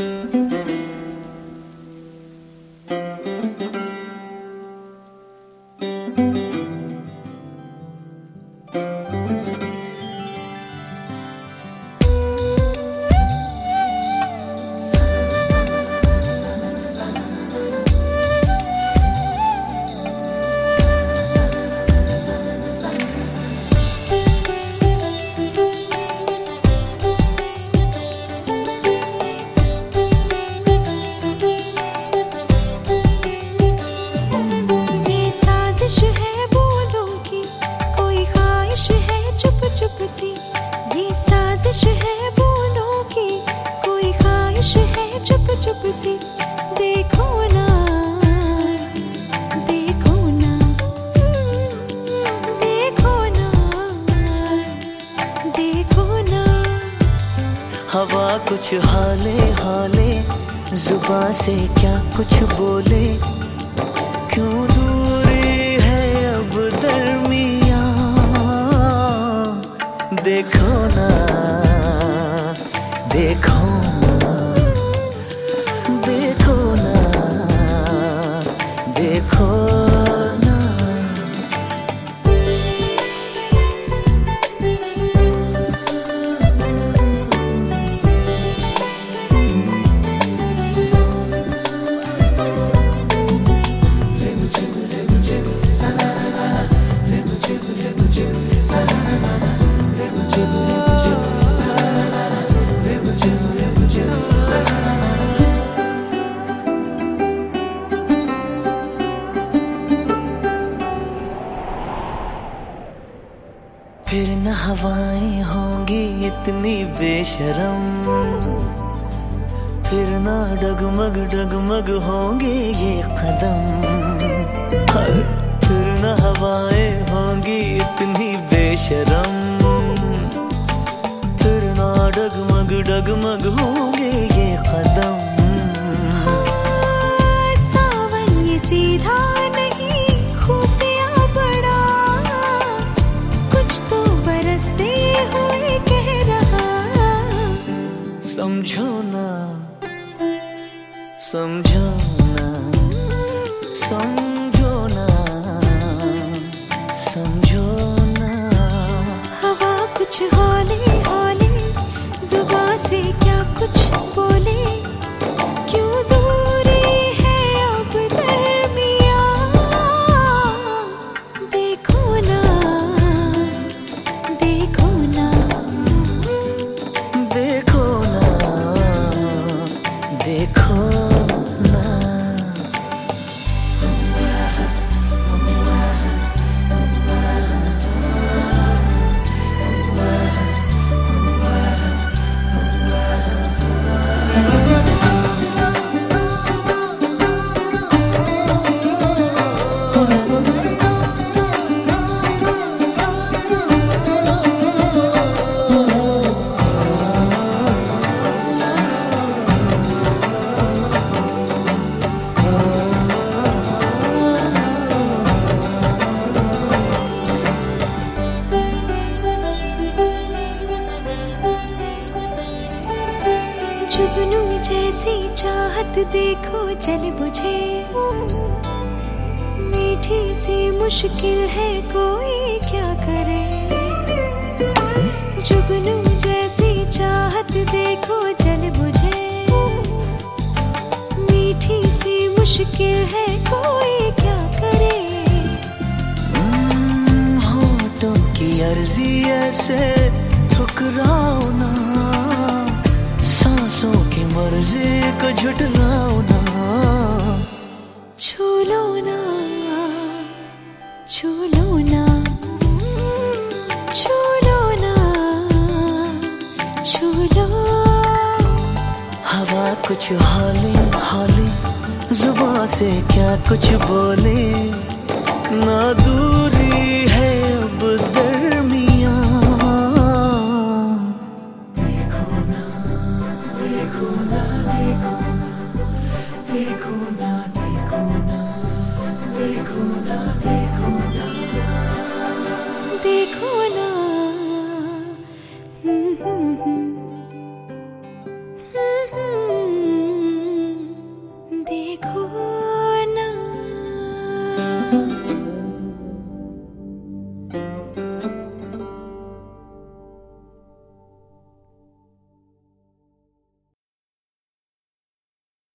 thank you. कुछ हाले हाले जुबा से क्या कुछ बोले? क्यों दूरी है अब दरमिया? देखो ना, देखो फिर न हवाएँ होंगी इतनी बेशरम। फिर ना डगमग डगमग होंगे ये कदम। फिर न हवाएँ होंगी इतनी बेशरम। फिर ना डगमग डगमग होंगे ये कदम। समझो ना समझो ना समझो ना समझो ना हवा कुछ हौले हौले जुबा से क्या कुछ बोले? जुगनू चाहत देखो जल बुझे मीठी सी मुश्किल है कोई क्या करे। जुगनू जैसी चाहत देखो जल बुझे मीठी सी मुश्किल है कोई क्या करे। होठों की अर्जी ऐसे ठुकराओ ना। सांसों की झुटलाओ ना। छू लो ना, छू लो ना, छू लो ना, छू लो। हवा कुछ हाली हाली जुबा से क्या कुछ बोले? ना दूरी देखो ना देखो ना देखो ना देखो ना देखो ना हम्म हम्म।